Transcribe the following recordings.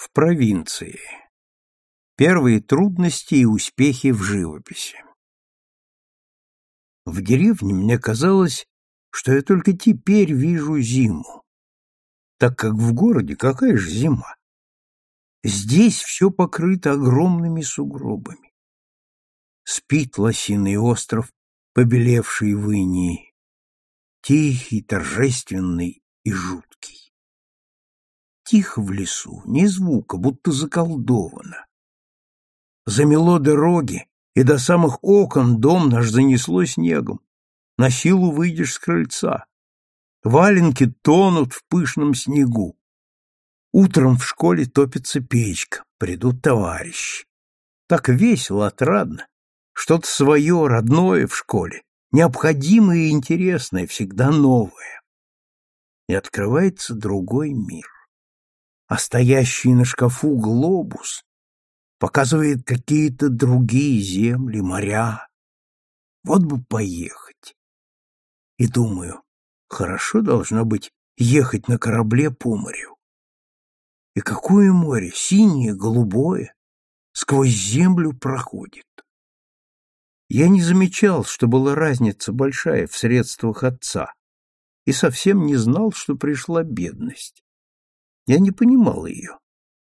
В провинции. Первые трудности и успехи в живописи. В деревне мне казалось, что я только теперь вижу зиму, так как в городе какая же зима? Здесь все покрыто огромными сугробами. Спит лосиный остров, побелевший в инии, тихий, торжественный и жуткий. Тихо в лесу, ни звука, будто заколдовано. Замело дороги, и до самых окон дом наш занесло снегом. На силу выйдешь с крыльца. Валенки тонут в пышном снегу. Утром в школе топится печка, придут товарищи. Так весело, отрадно. Что-то свое, родное в школе, необходимое и интересное, всегда новое. И открывается другой мир а стоящий на шкафу глобус показывает какие-то другие земли, моря. Вот бы поехать. И думаю, хорошо должно быть ехать на корабле по морю. И какое море, синее, голубое, сквозь землю проходит. Я не замечал, что была разница большая в средствах отца, и совсем не знал, что пришла бедность. Я не понимал ее.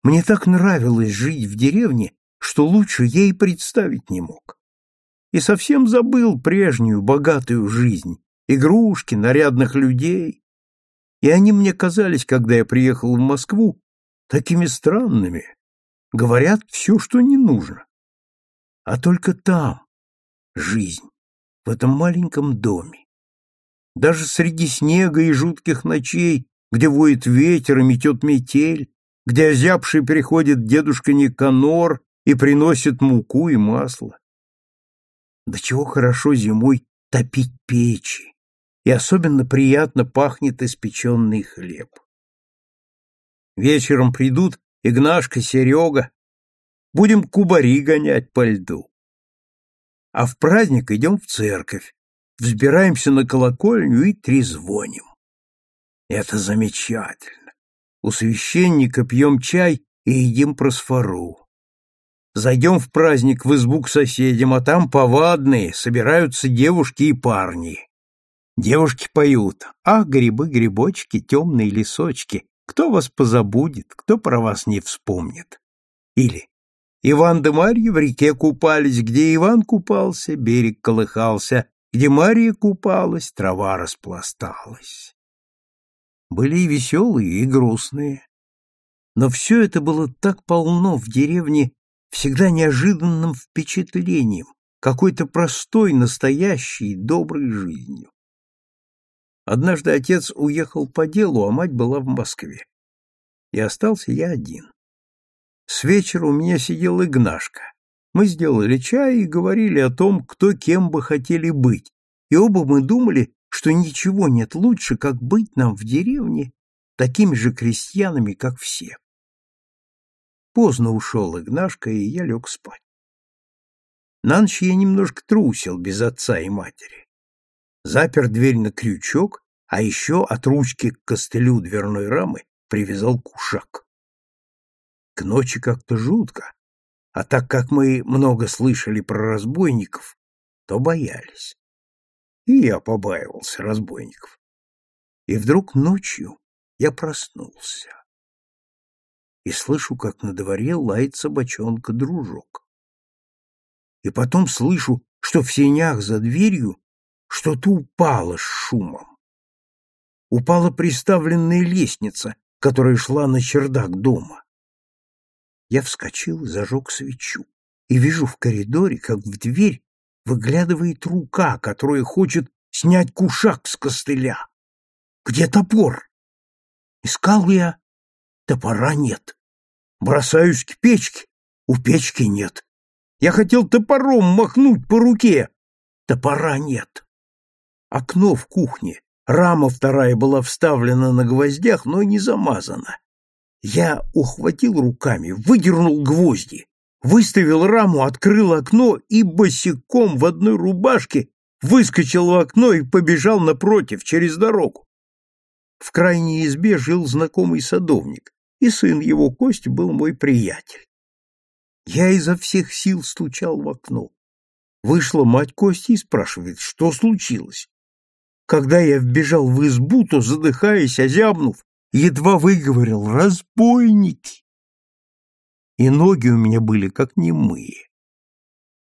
Мне так нравилось жить в деревне, что лучше и представить не мог. И совсем забыл прежнюю богатую жизнь, игрушки, нарядных людей. И они мне казались, когда я приехал в Москву, такими странными. Говорят все, что не нужно. А только там жизнь, в этом маленьком доме. Даже среди снега и жутких ночей где воет ветер и метет метель, где озябший приходит дедушка Никанор и приносит муку и масло. Да чего хорошо зимой топить печи, и особенно приятно пахнет испеченный хлеб. Вечером придут Игнашка, Серега, будем кубари гонять по льду. А в праздник идем в церковь, взбираемся на колокольню и трезвоним. Это замечательно. У священника пьем чай и едим просфору. Зайдем в праздник в избу к соседям, а там повадные, собираются девушки и парни. Девушки поют. Ах, грибы, грибочки, темные лесочки, кто вас позабудет, кто про вас не вспомнит. Или Иван да Марья в реке купались, где Иван купался, берег колыхался, где Марья купалась, трава распласталась были и веселые, и грустные. Но все это было так полно в деревне всегда неожиданным впечатлением, какой-то простой, настоящей, доброй жизнью. Однажды отец уехал по делу, а мать была в Москве. И остался я один. С вечера у меня сидел Игнашка. Мы сделали чай и говорили о том, кто кем бы хотели быть, и оба мы думали, что ничего нет лучше, как быть нам в деревне такими же крестьянами, как все. Поздно ушел Игнашка, и я лег спать. На ночь я немножко трусил без отца и матери. Запер дверь на крючок, а еще от ручки к костылю дверной рамы привязал кушак. К ночи как-то жутко, а так как мы много слышали про разбойников, то боялись. И я побаивался разбойников. И вдруг ночью я проснулся. И слышу, как на дворе лает собачонка-дружок. И потом слышу, что в сенях за дверью что-то упало с шумом. Упала приставленная лестница, которая шла на чердак дома. Я вскочил зажег свечу, и вижу в коридоре, как в дверь выглядывает рука, которая хочет снять кушак с костыля. Где топор? Искал я. Топора нет. Бросаюсь к печке. У печки нет. Я хотел топором махнуть по руке. Топора нет. Окно в кухне. Рама вторая была вставлена на гвоздях, но не замазана. Я ухватил руками, выдернул гвозди выставил раму, открыл окно и босиком в одной рубашке выскочил в окно и побежал напротив, через дорогу. В крайней избе жил знакомый садовник, и сын его Кости был мой приятель. Я изо всех сил стучал в окно. Вышла мать Кости и спрашивает, что случилось. Когда я вбежал в избу, то, задыхаясь, озябнув, едва выговорил «разбойники!» И ноги у меня были как немые.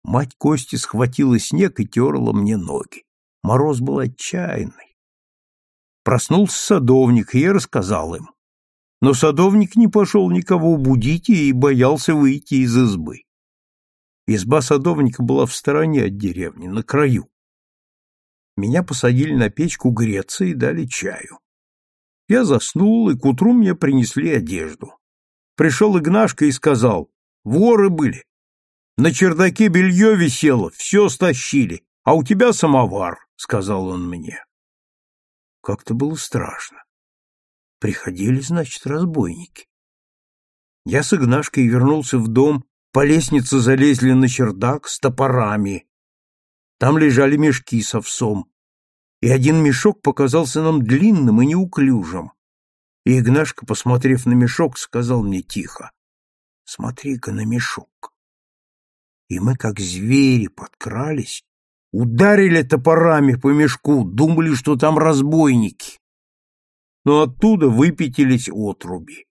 Мать Кости схватила снег и терла мне ноги. Мороз был отчаянный. Проснулся садовник, и я рассказал им. Но садовник не пошел никого будить и боялся выйти из избы. Изба садовника была в стороне от деревни, на краю. Меня посадили на печку греться и дали чаю. Я заснул, и к утру мне принесли одежду. Пришел Игнашка и сказал, воры были. На чердаке белье висело, все стащили, а у тебя самовар, — сказал он мне. Как-то было страшно. Приходили, значит, разбойники. Я с Игнашкой вернулся в дом по лестнице залезли на чердак с топорами. Там лежали мешки с овсом, и один мешок показался нам длинным и неуклюжим. И Игнашка, посмотрев на мешок, сказал мне тихо, «Смотри-ка на мешок». И мы, как звери, подкрались, ударили топорами по мешку, думали, что там разбойники. Но оттуда выпятились отруби.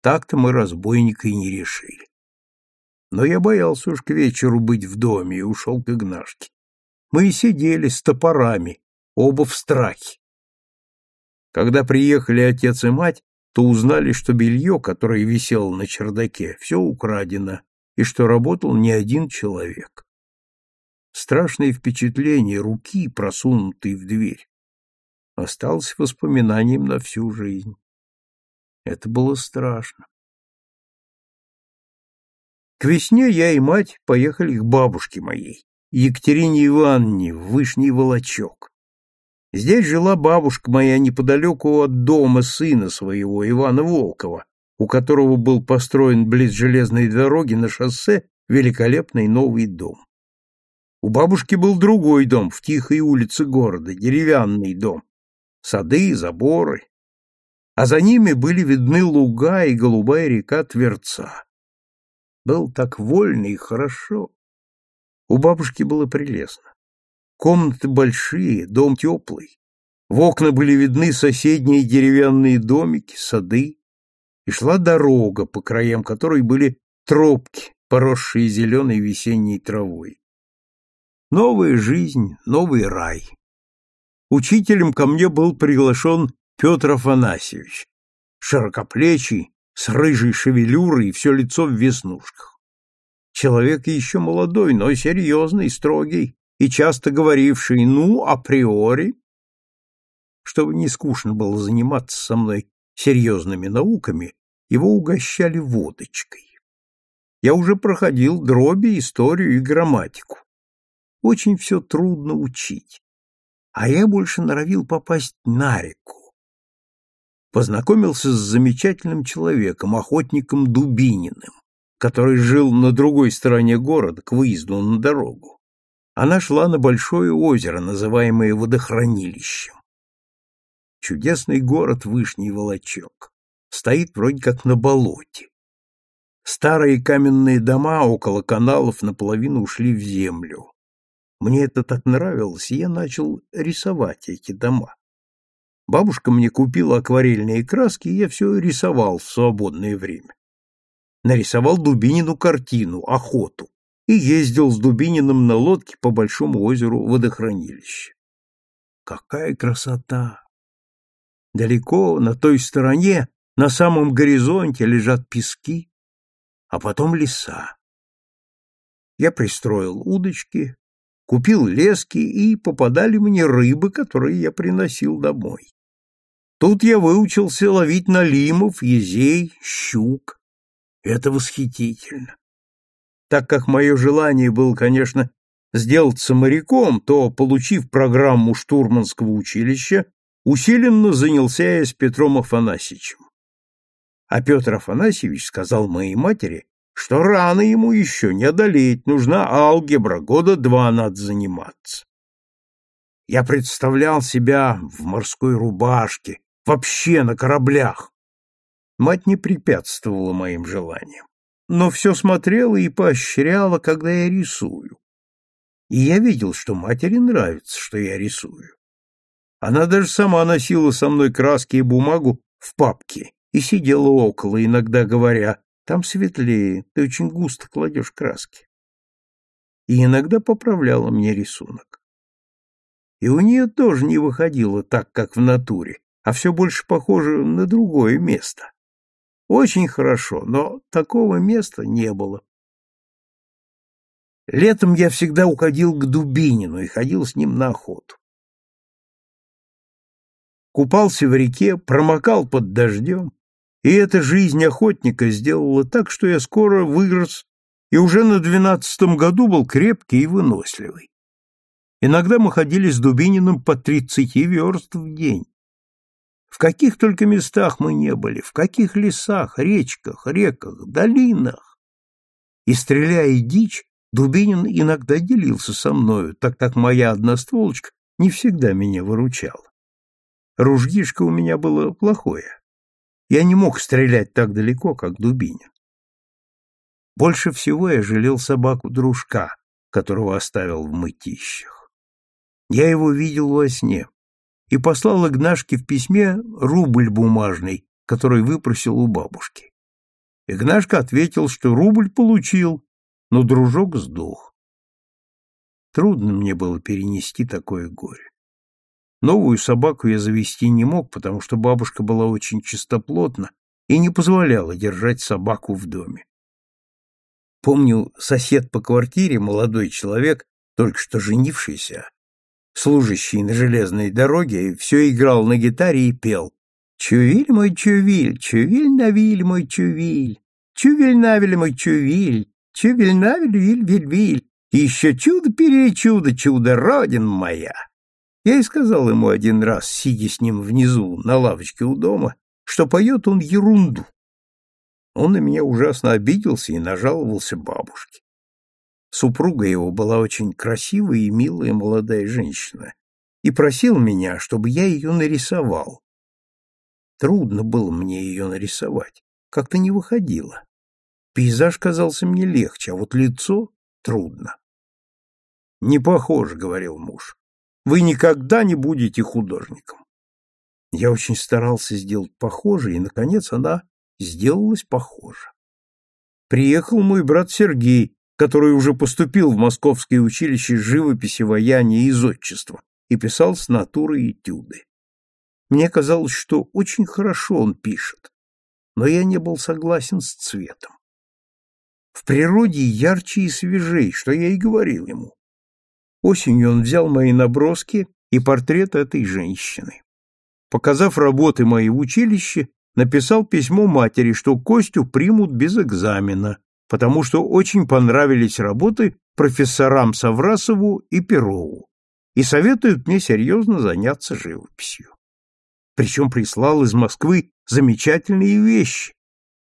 Так-то мы разбойника и не решили. Но я боялся уж к вечеру быть в доме и ушел к Игнашке. Мы и сидели с топорами, оба в страхе. Когда приехали отец и мать, то узнали, что белье, которое висело на чердаке, все украдено, и что работал не один человек. Страшное впечатление руки, просунутой в дверь, осталось воспоминанием на всю жизнь. Это было страшно. К весне я и мать поехали к бабушке моей, Екатерине Ивановне, в Вышний Волочок. Здесь жила бабушка моя неподалеку от дома сына своего, Ивана Волкова, у которого был построен близ железной дороги на шоссе великолепный новый дом. У бабушки был другой дом в тихой улице города, деревянный дом. Сады, заборы. А за ними были видны луга и голубая река Тверца. Был так вольно и хорошо. У бабушки было прелестно. Комнаты большие, дом теплый. В окна были видны соседние деревянные домики, сады. И шла дорога, по краям которой были тропки, поросшие зеленой весенней травой. Новая жизнь, новый рай. Учителем ко мне был приглашен Петр Афанасьевич, широкоплечий, с рыжей шевелюрой и все лицо в веснушках. Человек еще молодой, но серьезный, строгий и часто говоривший «ну, априори». Чтобы не скучно было заниматься со мной серьезными науками, его угощали водочкой. Я уже проходил дроби, историю и грамматику. Очень все трудно учить. А я больше норовил попасть на реку познакомился с замечательным человеком, охотником Дубининым, который жил на другой стороне города, к выезду на дорогу. Она шла на большое озеро, называемое водохранилищем. Чудесный город Вышний Волочок. Стоит вроде как на болоте. Старые каменные дома около каналов наполовину ушли в землю. Мне это так нравилось, я начал рисовать эти дома. Бабушка мне купила акварельные краски, и я все рисовал в свободное время. Нарисовал Дубинину картину «Охоту» и ездил с Дубининым на лодке по большому озеру водохранилища. Какая красота! Далеко, на той стороне, на самом горизонте лежат пески, а потом леса. Я пристроил удочки, купил лески, и попадали мне рыбы, которые я приносил домой. Тут я выучился ловить налимов, езей, щук. Это восхитительно. Так как мое желание было, конечно, сделаться моряком, то, получив программу штурманского училища, усиленно занялся я с Петром Афанасьевичем. А Петр Афанасьевич сказал моей матери, что рано ему еще не одолеть, нужна алгебра, года два надо заниматься. Я представлял себя в морской рубашке, вообще на кораблях. Мать не препятствовала моим желаниям, но все смотрела и поощряла, когда я рисую. И я видел, что матери нравится, что я рисую. Она даже сама носила со мной краски и бумагу в папке и сидела около, иногда говоря, «Там светлее, ты очень густо кладешь краски». И иногда поправляла мне рисунок. И у нее тоже не выходило так, как в натуре, а все больше похоже на другое место. Очень хорошо, но такого места не было. Летом я всегда уходил к Дубинину и ходил с ним на охоту. Купался в реке, промокал под дождем, и эта жизнь охотника сделала так, что я скоро вырос и уже на двенадцатом году был крепкий и выносливый. Иногда мы ходили с Дубининым по тридцати верст в день. В каких только местах мы не были, в каких лесах, речках, реках, долинах. И, стреляя дичь, Дубинин иногда делился со мною, так как моя одностволочка не всегда меня выручала. Ружьишко у меня было плохое. Я не мог стрелять так далеко, как Дубинин. Больше всего я жалел собаку-дружка, которого оставил в мытищах. Я его видел во сне и послал Игнашке в письме рубль бумажный, который выпросил у бабушки. Игнашка ответил, что рубль получил, но дружок сдох. Трудно мне было перенести такое горе. Новую собаку я завести не мог, потому что бабушка была очень чистоплотна и не позволяла держать собаку в доме. Помню, сосед по квартире, молодой человек, только что женившийся, служащий на железной дороге, все играл на гитаре и пел. «Чувиль мой чувиль, чувиль-навиль мой чувиль, чувиль-навиль мой чувиль, чувиль-навиль виль-виль-виль, и еще чудо-перечудо, чудо, родин моя!» Я и сказал ему один раз, сидя с ним внизу на лавочке у дома, что поет он ерунду. Он на меня ужасно обиделся и нажаловался бабушке. Супруга его была очень красивая и милая молодая женщина и просил меня, чтобы я ее нарисовал. Трудно было мне ее нарисовать, как-то не выходило. Пейзаж казался мне легче, а вот лицо трудно. «Не похоже», — говорил муж. «Вы никогда не будете художником». Я очень старался сделать похоже, и, наконец, она сделалась похожа. Приехал мой брат Сергей, который уже поступил в Московское училище живописи, ваяния и зодчества и писал с натуры этюды. Мне казалось, что очень хорошо он пишет, но я не был согласен с цветом. В природе ярче и свежей, что я и говорил ему. Осенью он взял мои наброски и портрет этой женщины. Показав работы мои в училище, написал письмо матери, что Костю примут без экзамена, потому что очень понравились работы профессорам Саврасову и Перову и советуют мне серьезно заняться живописью. Причем прислал из Москвы замечательные вещи.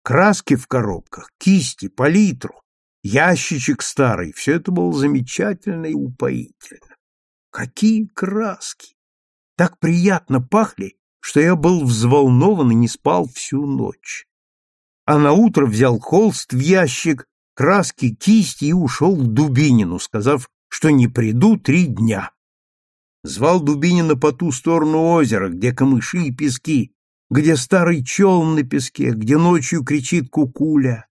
Краски в коробках, кисти, палитру, ящичек старый. Все это было замечательно и упоительно. Какие краски! Так приятно пахли, что я был взволнован и не спал всю ночь а на утро взял холст в ящик, краски, кисти и ушел к Дубинину, сказав, что не приду три дня. Звал Дубинина по ту сторону озера, где камыши и пески, где старый челн на песке, где ночью кричит кукуля.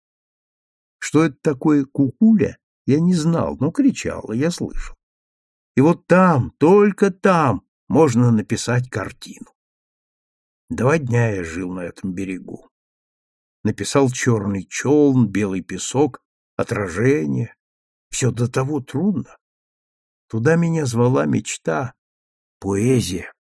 Что это такое кукуля, я не знал, но кричала, я слышал. И вот там, только там, можно написать картину. Два дня я жил на этом берегу написал черный челн, белый песок, отражение. Все до того трудно. Туда меня звала мечта, поэзия.